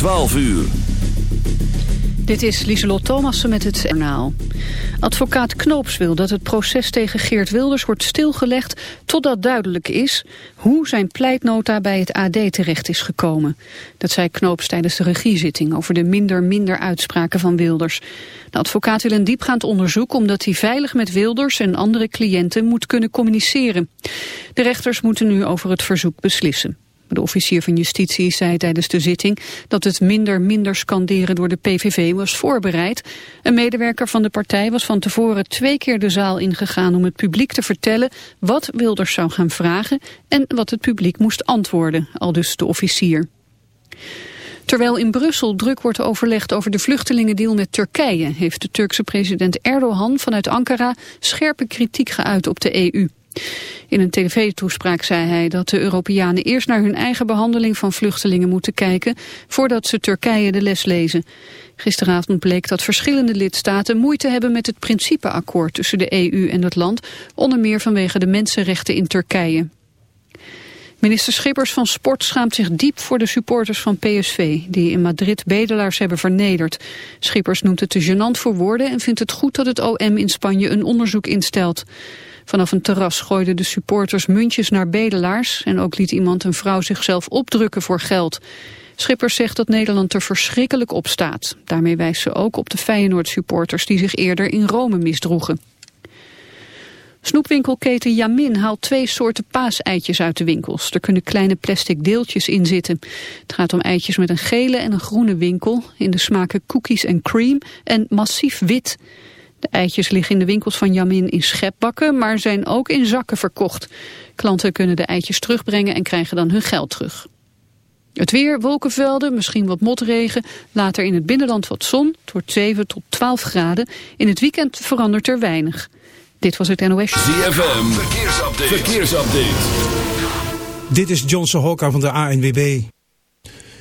12 uur. Dit is Lieselot Thomassen met het journaal. Advocaat Knoops wil dat het proces tegen Geert Wilders wordt stilgelegd... totdat duidelijk is hoe zijn pleitnota bij het AD terecht is gekomen. Dat zei Knoops tijdens de regiezitting over de minder-minder uitspraken van Wilders. De advocaat wil een diepgaand onderzoek omdat hij veilig met Wilders en andere cliënten moet kunnen communiceren. De rechters moeten nu over het verzoek beslissen. De officier van justitie zei tijdens de zitting dat het minder-minder scanderen door de PVV was voorbereid. Een medewerker van de partij was van tevoren twee keer de zaal ingegaan om het publiek te vertellen wat Wilders zou gaan vragen en wat het publiek moest antwoorden, al dus de officier. Terwijl in Brussel druk wordt overlegd over de vluchtelingendeal met Turkije... heeft de Turkse president Erdogan vanuit Ankara scherpe kritiek geuit op de EU. In een tv-toespraak zei hij dat de Europeanen eerst naar hun eigen behandeling van vluchtelingen moeten kijken voordat ze Turkije de les lezen. Gisteravond bleek dat verschillende lidstaten moeite hebben met het principeakkoord tussen de EU en het land, onder meer vanwege de mensenrechten in Turkije. Minister Schippers van Sport schaamt zich diep voor de supporters van PSV... die in Madrid bedelaars hebben vernederd. Schippers noemt het te gênant voor woorden... en vindt het goed dat het OM in Spanje een onderzoek instelt. Vanaf een terras gooiden de supporters muntjes naar bedelaars... en ook liet iemand een vrouw zichzelf opdrukken voor geld. Schippers zegt dat Nederland er verschrikkelijk op staat. Daarmee wijst ze ook op de Feyenoord-supporters... die zich eerder in Rome misdroegen. Snoepwinkelketen Jamin haalt twee soorten paaseitjes uit de winkels. Er kunnen kleine plastic deeltjes in zitten. Het gaat om eitjes met een gele en een groene winkel... in de smaken cookies en cream en massief wit... De eitjes liggen in de winkels van Jamin in schepbakken, maar zijn ook in zakken verkocht. Klanten kunnen de eitjes terugbrengen en krijgen dan hun geld terug. Het weer, wolkenvelden, misschien wat motregen. Later in het binnenland wat zon. Het wordt 7 tot 12 graden. In het weekend verandert er weinig. Dit was het NOS. ZFM, verkeersupdate. verkeersupdate. Dit is Johnson Hokka van de ANWB.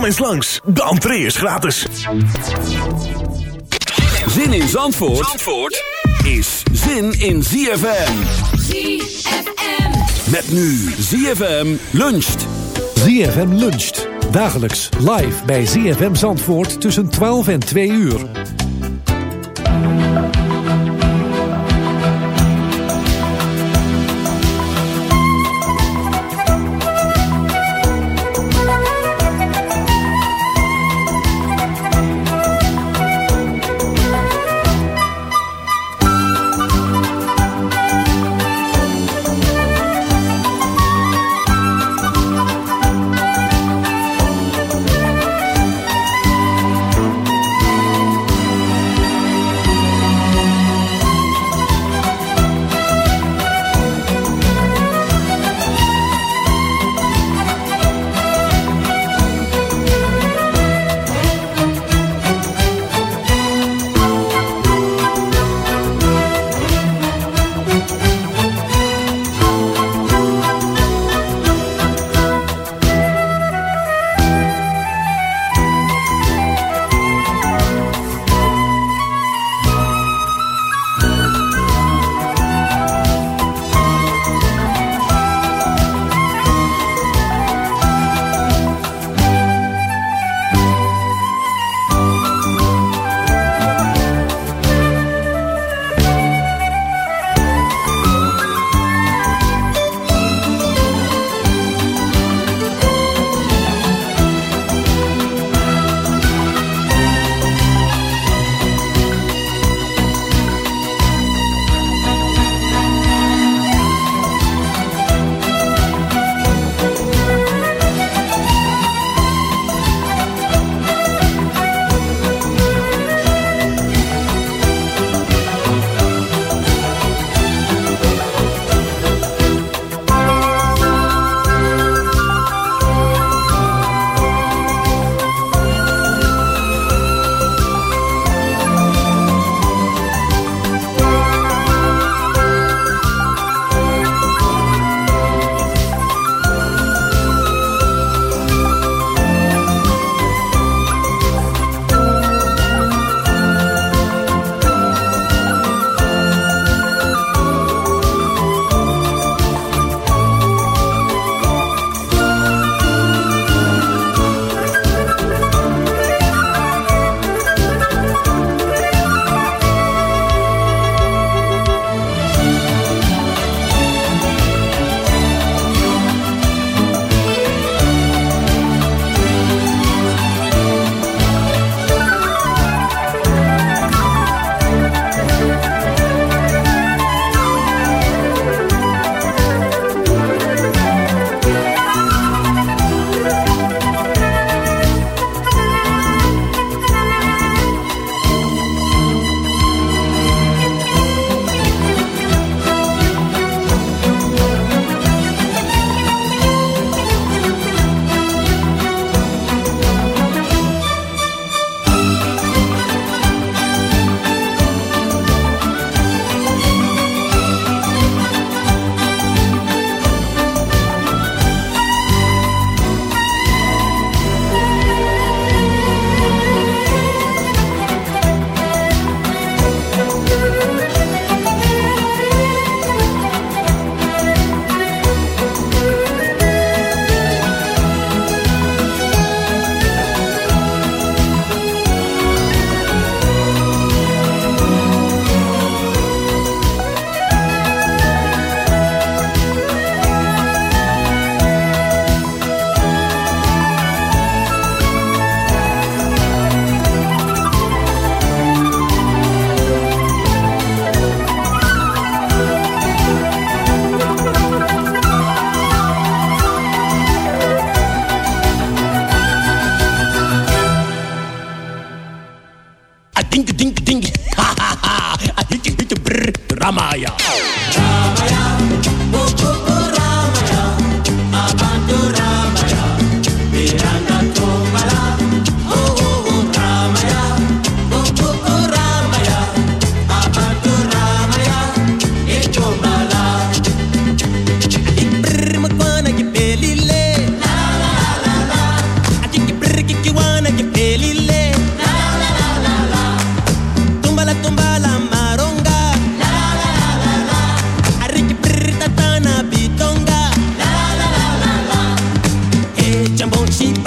Kom eens langs, de entree is gratis. Zin in Zandvoort, Zandvoort is zin in ZFM. ZFM. Met nu ZFM luncht. ZFM luncht. Dagelijks live bij ZFM Zandvoort tussen 12 en 2 uur.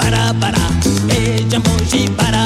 para para, e jamoji para.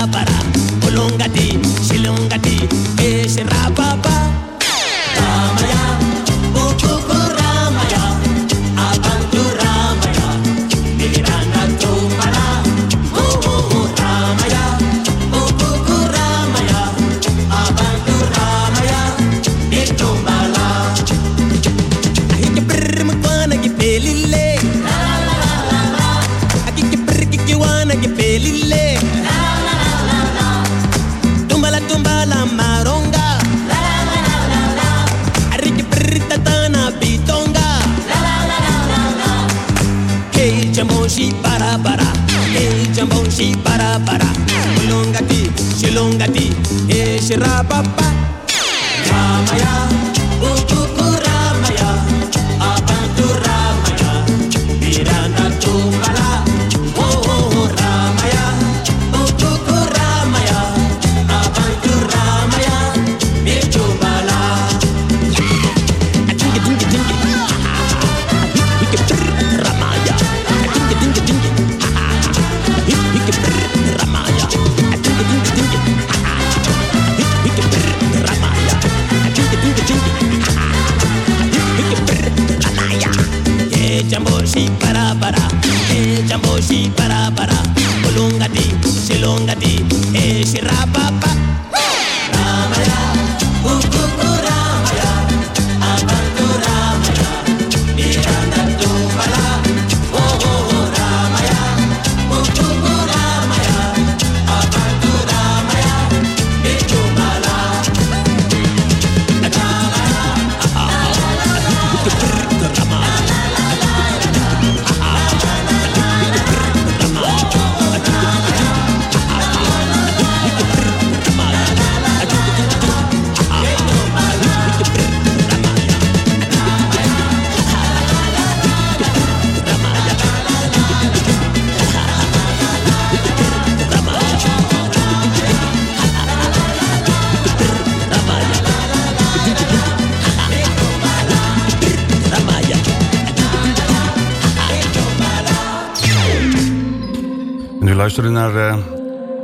En u luisterde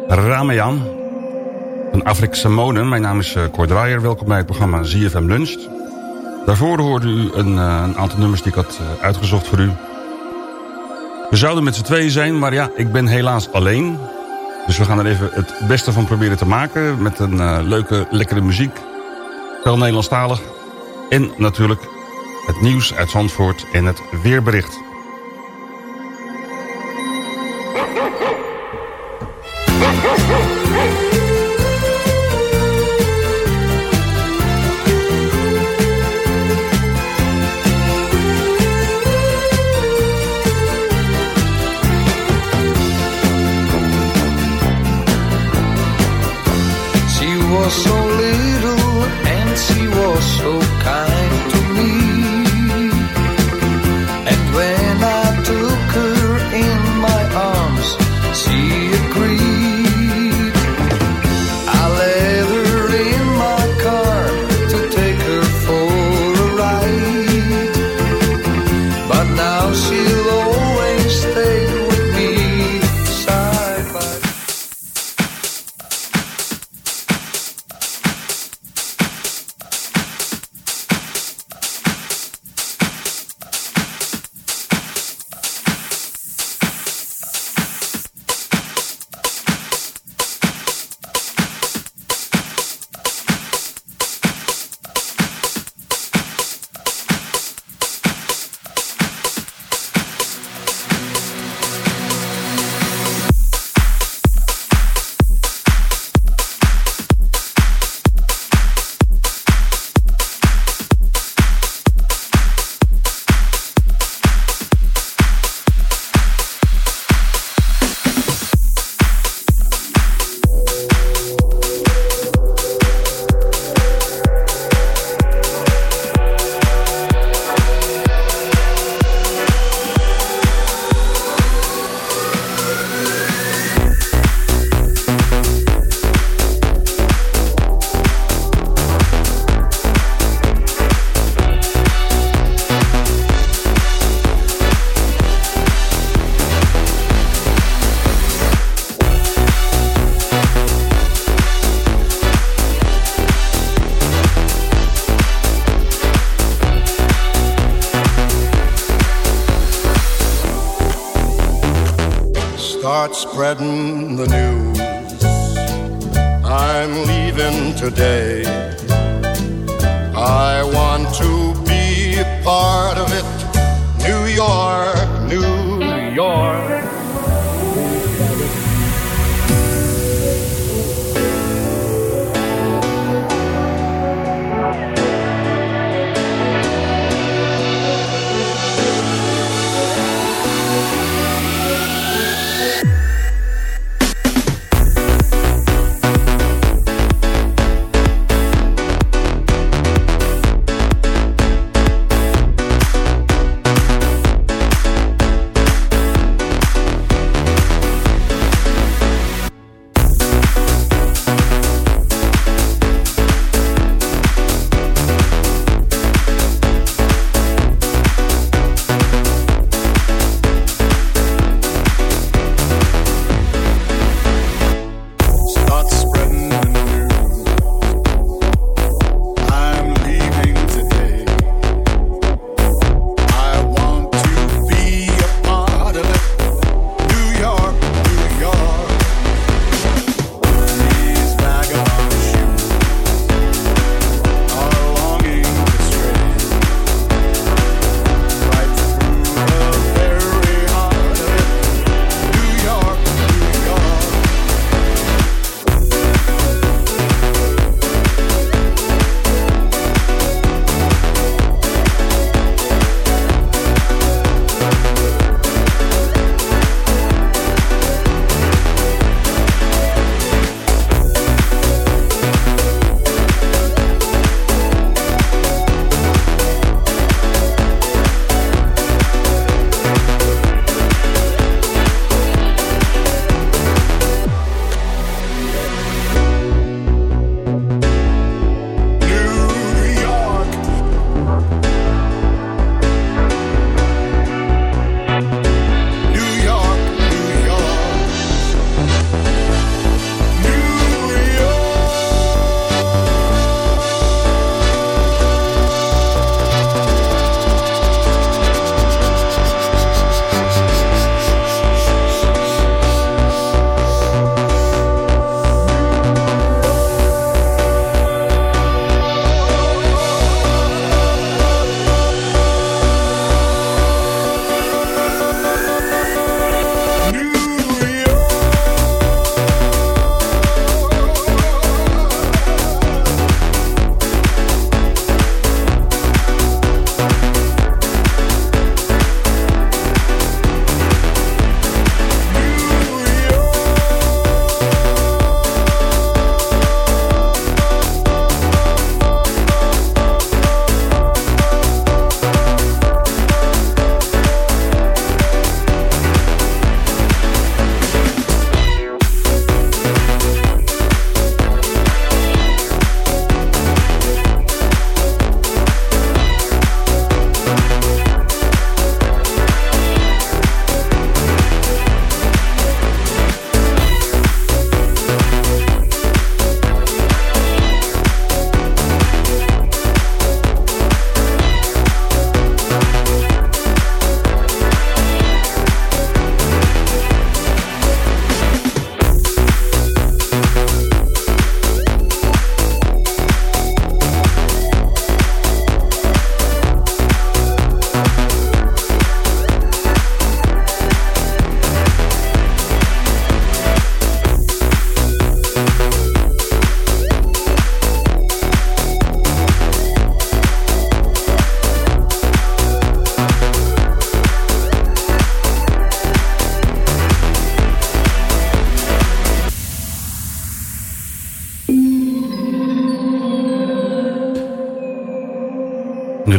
naar eh Ramayan van Afrik. Mijn naam is uh, Draaier. Welkom bij het programma ZFM Lunch. Daarvoor hoorde u een, eh, een aantal nummers die ik had uitgezocht voor u. We zouden met z'n tweeën zijn, maar ja, ik ben helaas alleen. Dus we gaan er even het beste van proberen te maken... met een leuke, lekkere muziek. Wel Nederlandstalig. En natuurlijk het nieuws uit Zandvoort en het weerbericht.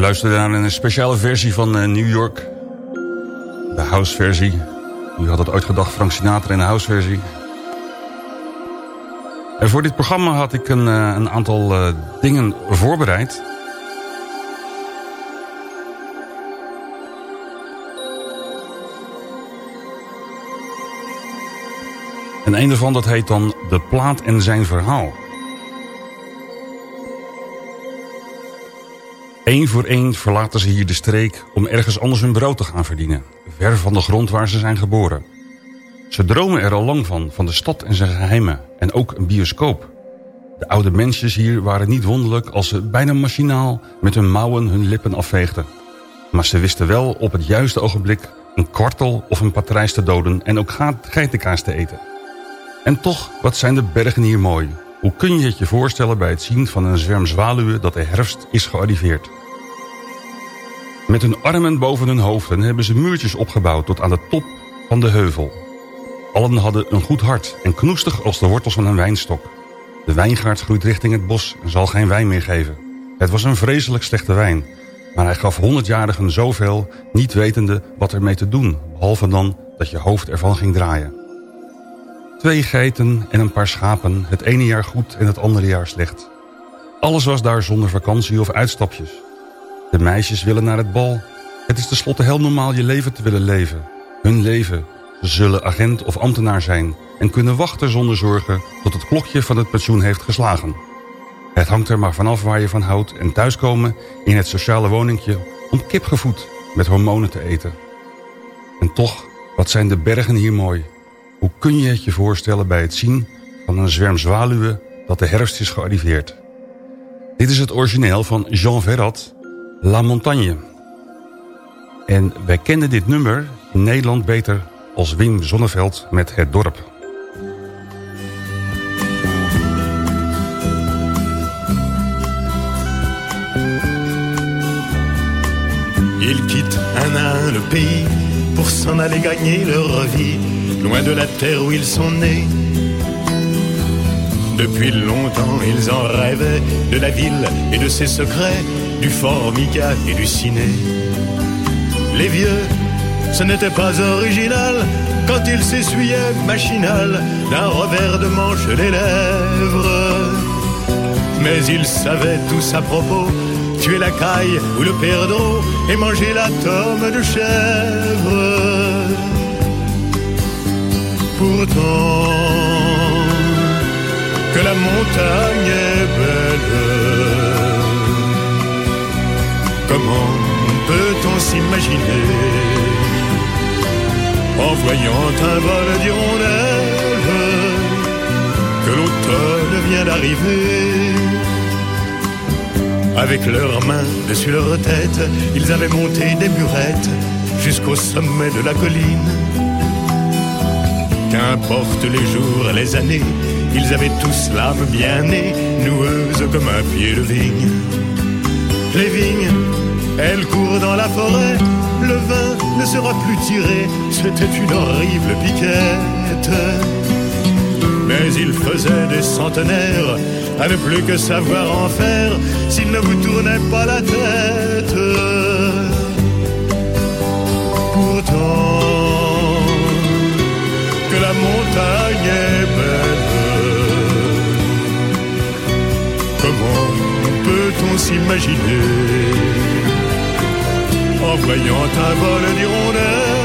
luisterde naar een speciale versie van eh, New York. De houseversie. U had het uitgedacht Frank Sinatra in de houseversie. En voor dit programma had ik een, eh, een aantal eh, dingen voorbereid. En een daarvan dat heet dan De Plaat en Zijn Verhaal. Eén voor één verlaten ze hier de streek om ergens anders hun brood te gaan verdienen. Ver van de grond waar ze zijn geboren. Ze dromen er al lang van, van de stad en zijn geheimen. En ook een bioscoop. De oude mensjes hier waren niet wonderlijk als ze bijna machinaal met hun mouwen hun lippen afveegden. Maar ze wisten wel op het juiste ogenblik een kwartel of een patrijs te doden en ook geitenkaas te eten. En toch, wat zijn de bergen hier mooi. Hoe kun je het je voorstellen bij het zien van een zwerm zwaluwen dat de herfst is gearriveerd? Met hun armen boven hun hoofden hebben ze muurtjes opgebouwd... tot aan de top van de heuvel. Allen hadden een goed hart en knoestig als de wortels van een wijnstok. De wijngaard groeit richting het bos en zal geen wijn meer geven. Het was een vreselijk slechte wijn... maar hij gaf honderdjarigen zoveel... niet wetende wat ermee te doen... behalve dan dat je hoofd ervan ging draaien. Twee geiten en een paar schapen, het ene jaar goed en het andere jaar slecht. Alles was daar zonder vakantie of uitstapjes. De meisjes willen naar het bal. Het is tenslotte heel normaal je leven te willen leven. Hun leven. Ze zullen agent of ambtenaar zijn... en kunnen wachten zonder zorgen tot het klokje van het pensioen heeft geslagen. Het hangt er maar vanaf waar je van houdt... en thuiskomen in het sociale woningje om kipgevoed met hormonen te eten. En toch, wat zijn de bergen hier mooi... Hoe kun je het je voorstellen bij het zien van een zwerm zwaluwen dat de herfst is gearriveerd? Dit is het origineel van Jean Ferrat, La Montagne. En wij kennen dit nummer Nederland beter als Wim Zonneveld met Het Dorp. Ils quittent un à un le pays pour s'en aller gagner leur vie, loin de la terre où ils sont nés. Depuis longtemps, ils en rêvaient de la ville et de ses secrets, du formica et du ciné. Les vieux, ce n'était pas original quand ils s'essuyaient machinal d'un revers de manche les lèvres. Mais ils savaient tous à propos tuer la caille ou le perdreau et manger la tome de chèvre. Pourtant, la montagne est belle, comment peut-on s'imaginer en voyant un vol d'hirondelles que l'automne vient d'arriver? Avec leurs mains dessus leur tête, ils avaient monté des burettes jusqu'au sommet de la colline. Qu'importe les jours, les années, ils avaient tous l'âme bien née, noueuse comme un pied de vigne. Les vignes, elles courent dans la forêt, le vin ne sera plus tiré, c'était une horrible piquette. Mais il faisait des centenaires à ne plus que savoir en faire s'il ne vous tournait pas la tête. S'imaginer en voyant un vol d'hirondelles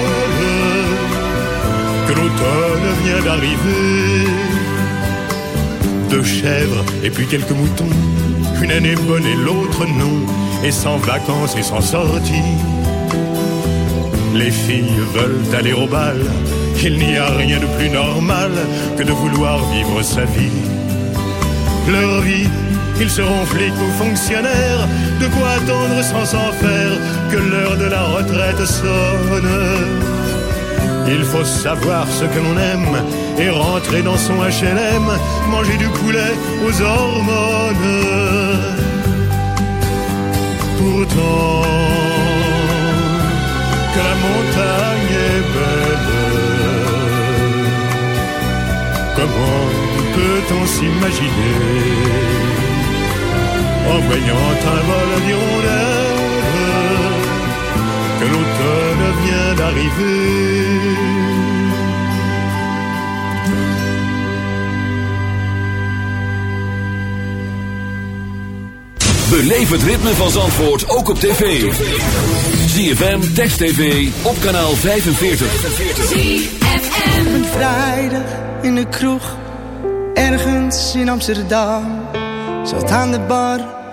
que l'automne vient d'arriver deux chèvres et puis quelques moutons. Une année bonne et l'autre non, et sans vacances et sans sortie. Les filles veulent aller au bal, il n'y a rien de plus normal que de vouloir vivre sa vie. Leur vie, ils seront flics ou fonctionnaires, de quoi attendre sans s'en faire que l'heure de la retraite sonne. Il faut savoir ce que l'on aime et rentrer dans son HLM, manger du poulet aux hormones. Pourtant, que la montagne est belle, comment peut-on s'imaginer en voyant un vol d'hirondelles que l'automne vient d'arriver Beleef het ritme van Zandvoort ook op tv. ZFM, Text TV, op kanaal 45. Op een vrijdag in de kroeg, ergens in Amsterdam. Zat aan de bar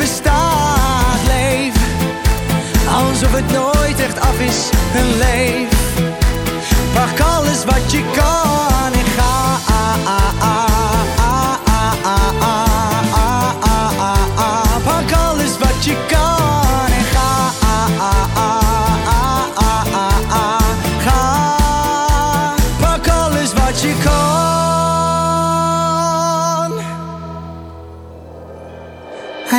bestaat. Leef alsof het nooit echt af is. Leef pak alles wat je kan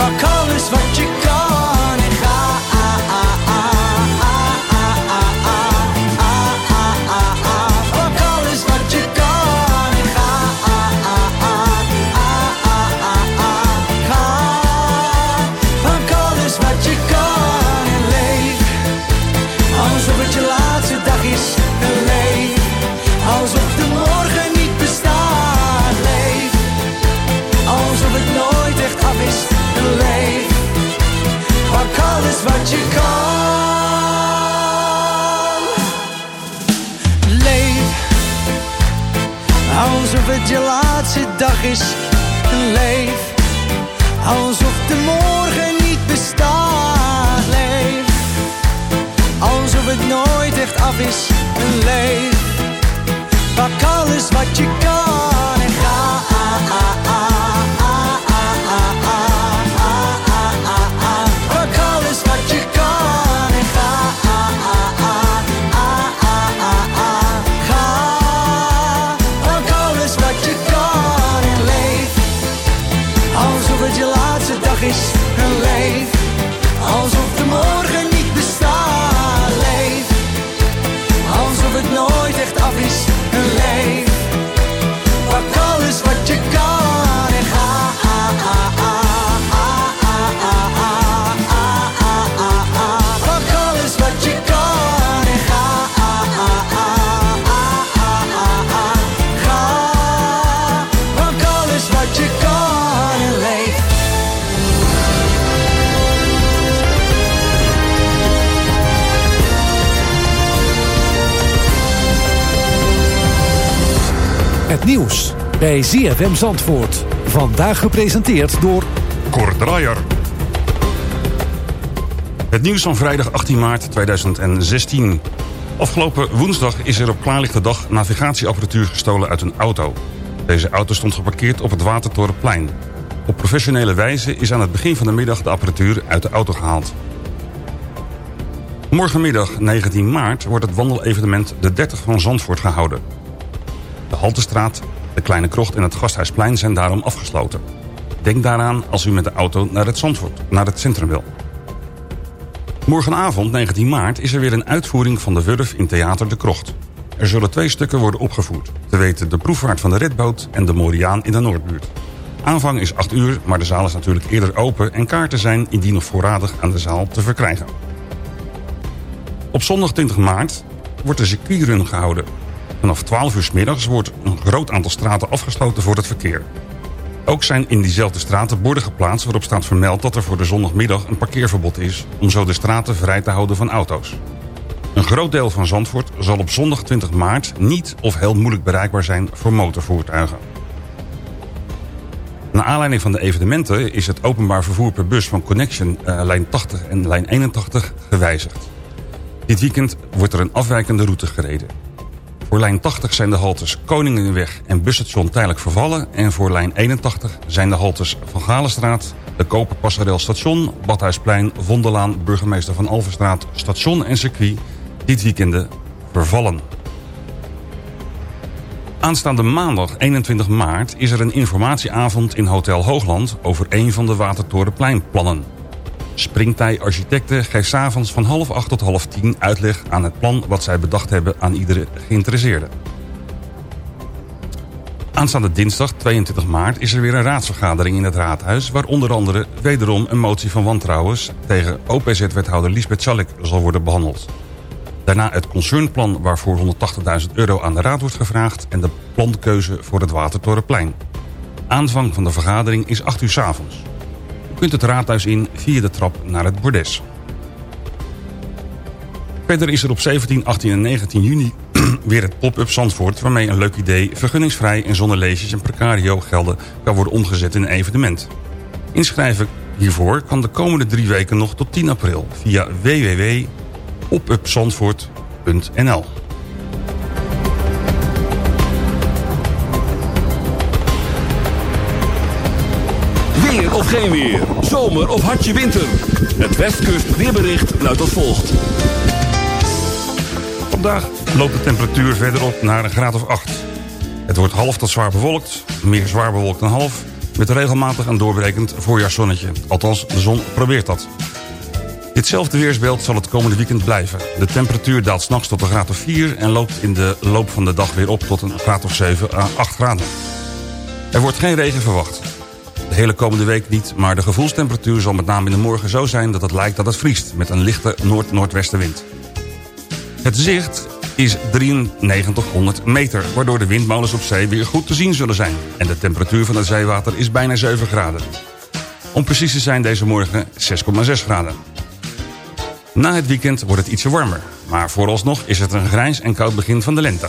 Pak alles ZFM Zandvoort. Vandaag gepresenteerd door... Cor Draaier. Het nieuws van vrijdag 18 maart 2016. Afgelopen woensdag is er op klaarlichte dag navigatieapparatuur gestolen uit een auto. Deze auto stond geparkeerd op het Watertorenplein. Op professionele wijze is aan het begin van de middag de apparatuur uit de auto gehaald. Morgenmiddag 19 maart wordt het wandelevenement De 30 van Zandvoort gehouden. De Haltestraat, de Kleine Krocht en het Gasthuisplein zijn daarom afgesloten. Denk daaraan als u met de auto naar het Zandvoort, naar het centrum wil. Morgenavond, 19 maart, is er weer een uitvoering van de Wurf in Theater de Krocht. Er zullen twee stukken worden opgevoerd. Te weten de proefvaart van de Redboot en de Moriaan in de Noordbuurt. Aanvang is 8 uur, maar de zaal is natuurlijk eerder open... en kaarten zijn indien nog voorradig aan de zaal te verkrijgen. Op zondag 20 maart wordt de circuitrun gehouden. Vanaf 12 uur 's middags wordt een groot aantal straten afgesloten voor het verkeer. Ook zijn in diezelfde straten borden geplaatst waarop staat vermeld dat er voor de zondagmiddag een parkeerverbod is... om zo de straten vrij te houden van auto's. Een groot deel van Zandvoort zal op zondag 20 maart niet of heel moeilijk bereikbaar zijn voor motorvoertuigen. Naar aanleiding van de evenementen is het openbaar vervoer per bus van Connection eh, lijn 80 en lijn 81 gewijzigd. Dit weekend wordt er een afwijkende route gereden. Voor lijn 80 zijn de haltes Koningenweg en Busstation tijdelijk vervallen... en voor lijn 81 zijn de haltes Van Galenstraat... de Koperpasserel Station, Badhuisplein, Vondelaan... Burgemeester van Alverstraat, Station en Circuit... dit weekende vervallen. Aanstaande maandag 21 maart is er een informatieavond in Hotel Hoogland... over een van de Watertorenpleinplannen. Springtij Architecten geeft s'avonds van half acht tot half tien uitleg aan het plan... wat zij bedacht hebben aan iedere geïnteresseerde. Aanstaande dinsdag 22 maart is er weer een raadsvergadering in het raadhuis... waar onder andere wederom een motie van wantrouwens... tegen OPZ-wethouder Lisbeth Schalk zal worden behandeld. Daarna het concernplan waarvoor 180.000 euro aan de raad wordt gevraagd... en de plankeuze voor het Watertorenplein. Aanvang van de vergadering is 8 uur 's avonds. Kunt het raadhuis in via de trap naar het bordes. Verder is er op 17, 18 en 19 juni weer het pop-up Zandvoort... waarmee een leuk idee vergunningsvrij en zonder leesjes en precario gelden... kan worden omgezet in een evenement. Inschrijven hiervoor kan de komende drie weken nog tot 10 april... via www.popupzandvoort.nl geen weer. Zomer of hartje winter. Het Westkust weerbericht luidt als volgt. Vandaag loopt de temperatuur verder op naar een graad of 8. Het wordt half tot zwaar bewolkt, meer zwaar bewolkt dan half... met regelmatig een doorbrekend voorjaarszonnetje. Althans, de zon probeert dat. Ditzelfde weersbeeld zal het komende weekend blijven. De temperatuur daalt s'nachts tot een graad of 4... en loopt in de loop van de dag weer op tot een graad of 7 à 8 graden. Er wordt geen regen verwacht. De hele komende week niet, maar de gevoelstemperatuur zal met name in de morgen zo zijn... dat het lijkt dat het vriest, met een lichte noord-noordwestenwind. Het zicht is 9300 meter, waardoor de windmolens op zee weer goed te zien zullen zijn. En de temperatuur van het zeewater is bijna 7 graden. Om precies te zijn deze morgen 6,6 graden. Na het weekend wordt het ietsje warmer, maar vooralsnog is het een grijs en koud begin van de lente.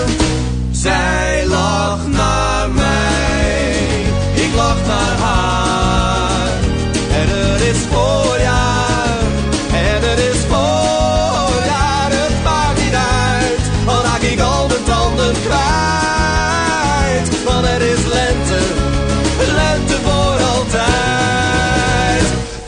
Ik lach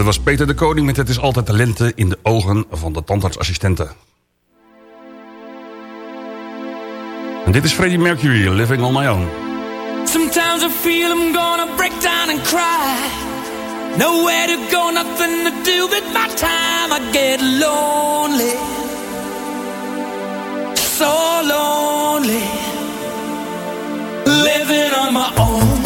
dat was Peter de Koning met Het is altijd de lente in de ogen van de tandartsassistenten. En dit is Freddie Mercury, Living on My Own. Sometimes I feel I'm gonna break down and cry. Nowhere to go, nothing to do with my time. I get lonely. So lonely. Living on my own.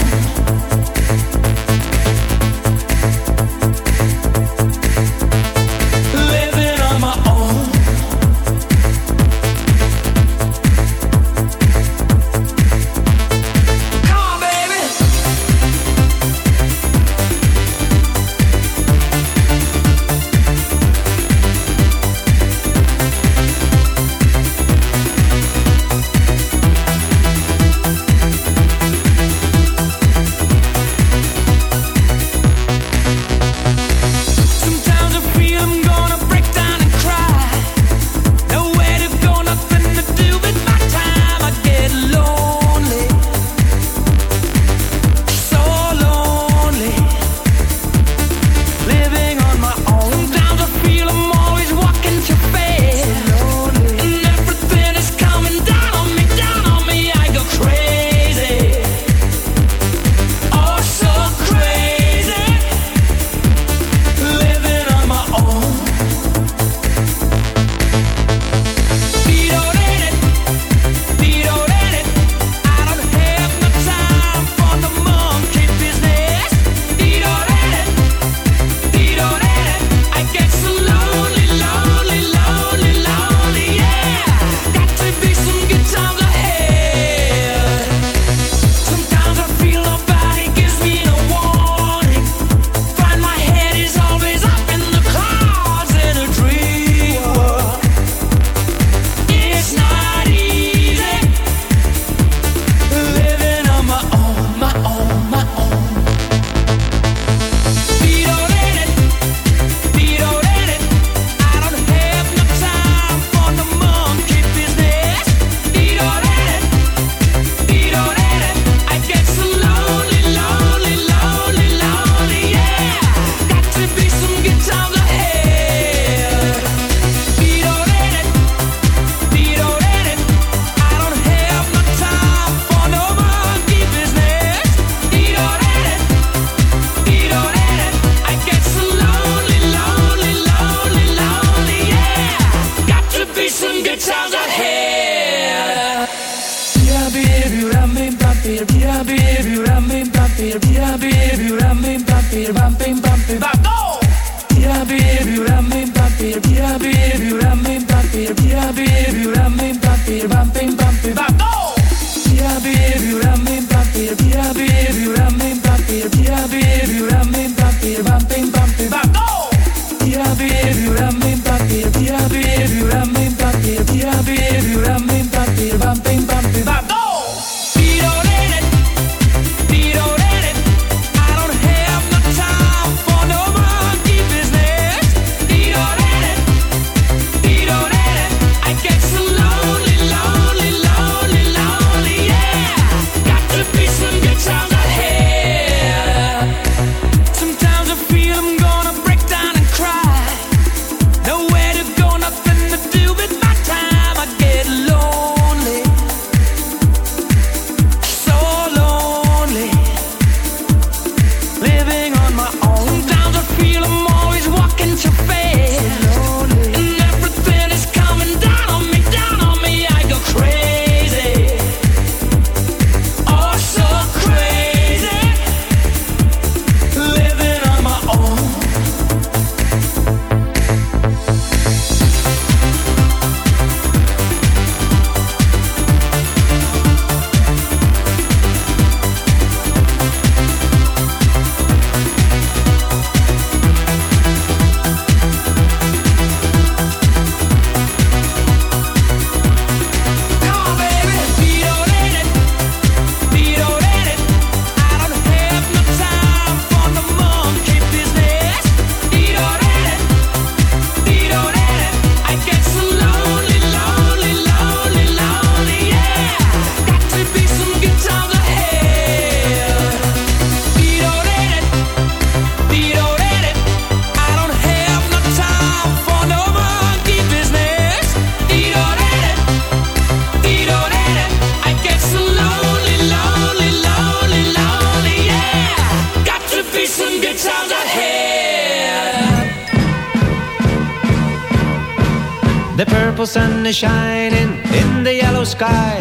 Is shining in the yellow sky.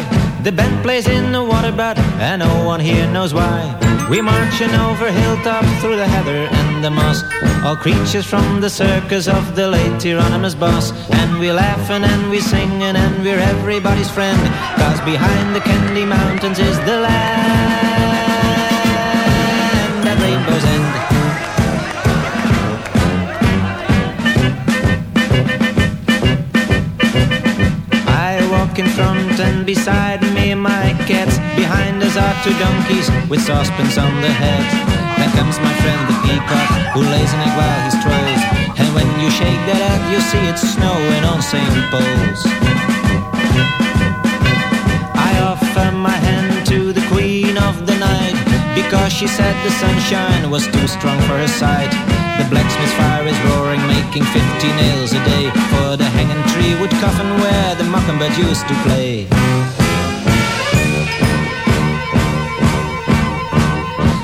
The band plays in the water, but and no one here knows why. We're marching over hilltops through the heather and the moss. All creatures from the circus of the late Hieronymus boss. And we're laughing and we're singing and we're everybody's friend. Cause behind the Candy Mountains is the land beside me my cats. Behind us are two donkeys with saucepans on their heads. There comes my friend the peacock who lays an egg while he strolls. And when you shake that egg, you see it's snowing on St. Paul's. I offer my hand to the queen of the night because she said the sunshine was too strong for her sight. The blacksmith's fire is roaring, making fifty nails a day for the hanging tree wood coffin where the mockingbird used to play.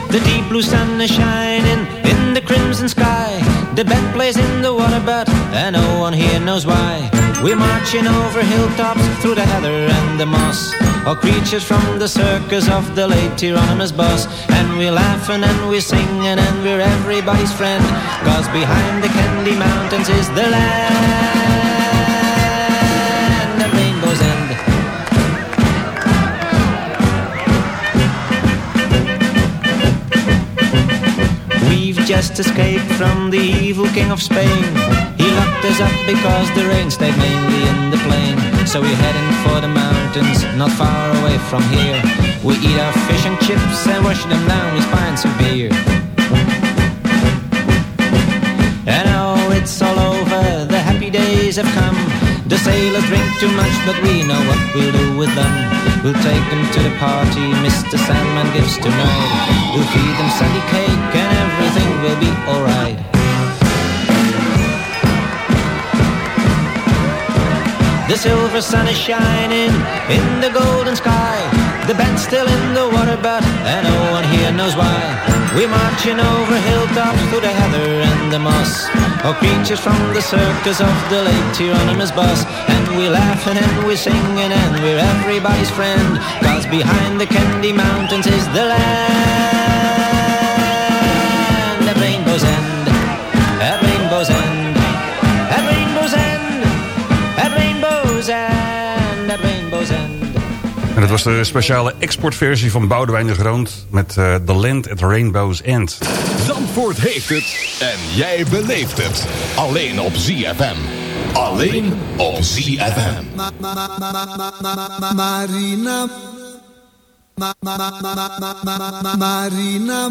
The deep blue sun is shining in the crimson sky. The band plays in the water, but and no one here knows why. We're marching over hilltops through the heather and the moss. All creatures from the circus of the late Hieronymus boss. And we're laughing and we're singing and we're everybody's friend. Cause behind the candy mountains is the land just escaped from the evil king of Spain. He locked us up because the rain stayed mainly in the plain. So we're heading for the mountains, not far away from here. We eat our fish and chips and wash them down with of beer. And now it's all over, the happy days have come. The sailors drink too much, but we know what we'll do with them. We'll take them to the party Mr. Sandman gives tonight. We'll feed them Sunday cake and everything will be alright. The silver sun is shining in the golden sky. The band's still in the water, but and no one here knows why. We're marching over hilltops through the heather and the moss. All creatures from the circus of the late Hieronymus boss. And we're laughing and we're singing and we're everybody's friend. Cause behind the candy mountains is the land of Rainbow's End. En dat was de speciale exportversie van Boudewijn de Groot... met uh, The Land at Rainbow's End. Zandvoort heeft het en jij beleeft het. Alleen op ZFM. Alleen op ZFM. Marina. Marina.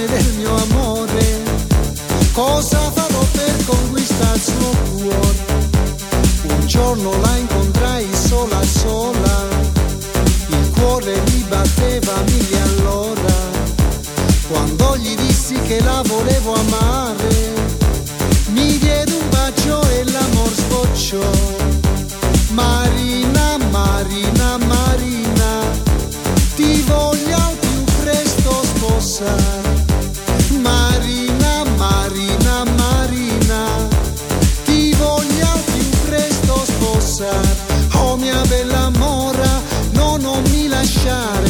Saperne del mio amore. Cosa farò per conquistare il suo cuore? Un giorno la incontrai sola sola, il cuore mi batteva mille all'ora, quando gli dissi che la volevo amare, mi diede sboccio. Marina, Marina, Marina, shot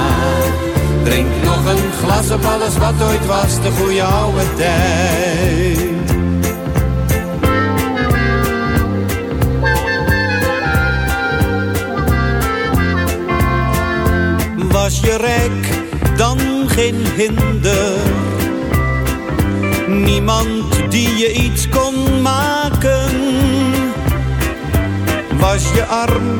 Drink nog een glas op alles wat ooit was, de goede oude tijd. Was je rijk, dan geen hinder. Niemand die je iets kon maken. Was je arm,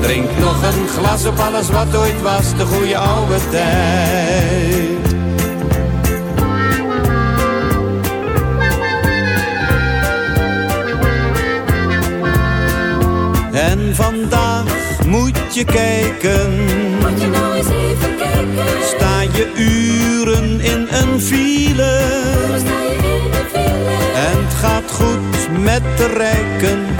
Drink nog een glas op alles wat ooit was, de goede oude tijd. En vandaag moet je kijken. Moet je nou eens even kijken. Sta je uren in een file. En het gaat goed met de rijken.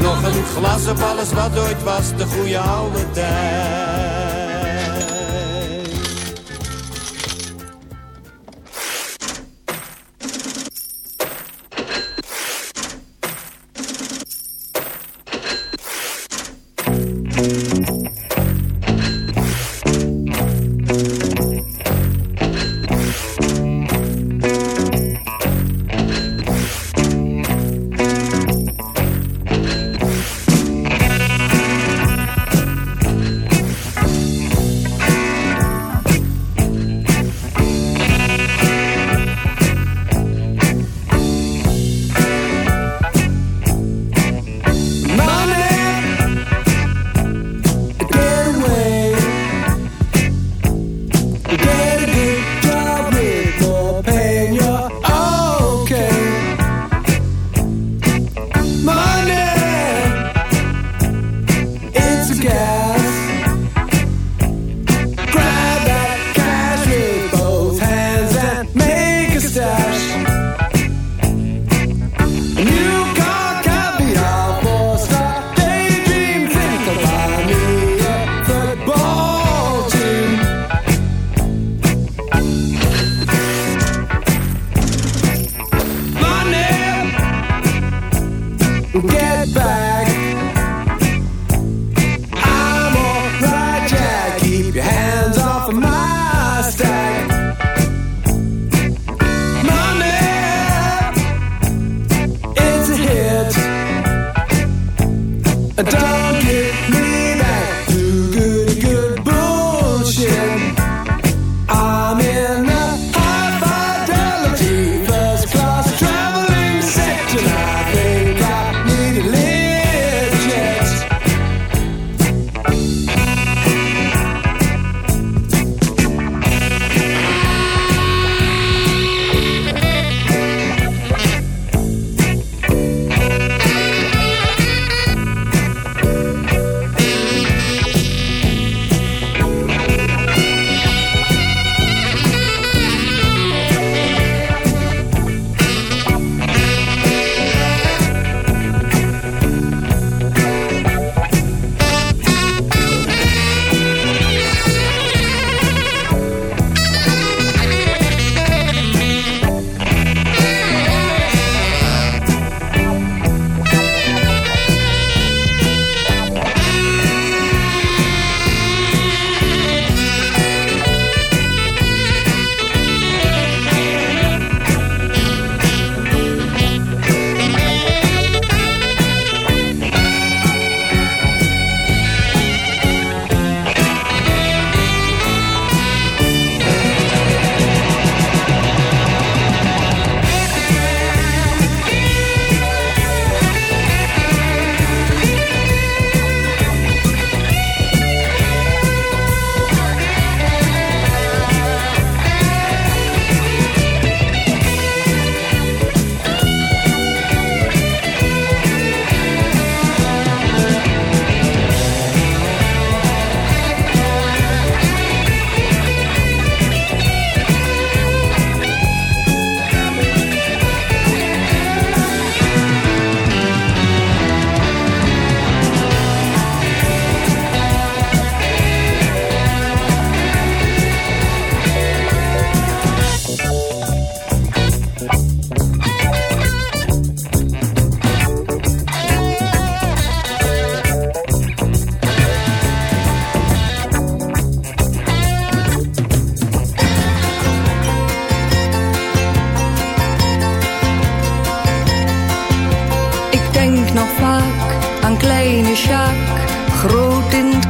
Nog een glas op alles wat ooit was, de goede oude tijd.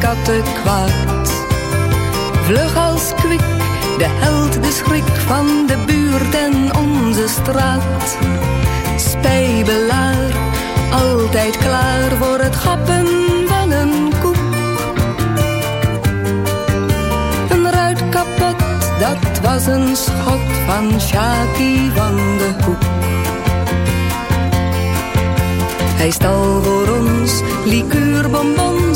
Kattenkwaad. Vlug als kwik, de held, de schrik van de buurt en onze straat. Spijbelaar, altijd klaar voor het gappen van een koek. Een ruit kapot, dat was een schot van Sjaakie van de Hoek. Hij stal voor ons liqueurbonbons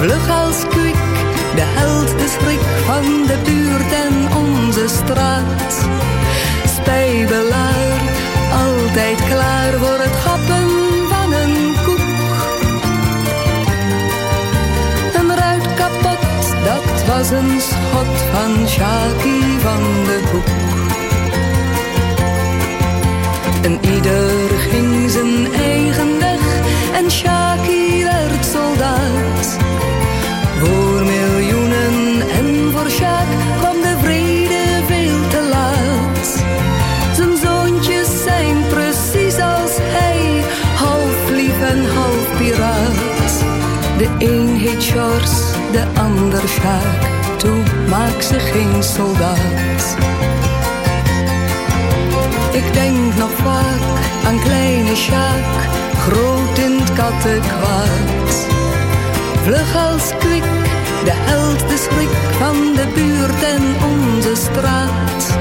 Vlug als kwik, de held, de schrik van de buurt en onze straat. Spijbelaar, altijd klaar voor het gappen van een koek. Een ruit kapot, dat was een schot van Sjaakie van de Hoek. En ieder ging zijn eigen weg en Shaki werd soldaat. Voor miljoenen en voor Sjaak kwam de vrede veel te laat. Zijn zoontjes zijn precies als hij, half lief en half piraat. De een heet Sjors, de ander Sjaak, toe maak ze geen soldaat. Ik denk nog vaak aan kleine Sjaak, groot in het kattenkwaad. Vlug als kwik, de held, de schrik van de buurt en onze straat.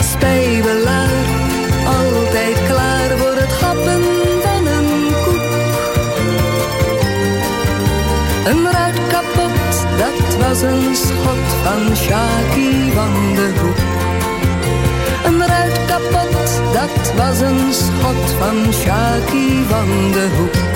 Spijbelaar, altijd klaar voor het happen van een koek. Een ruit kapot, dat was een schot van Shaki van de Hoek. Een ruit kapot, dat was een schot van Shaki van de Hoek.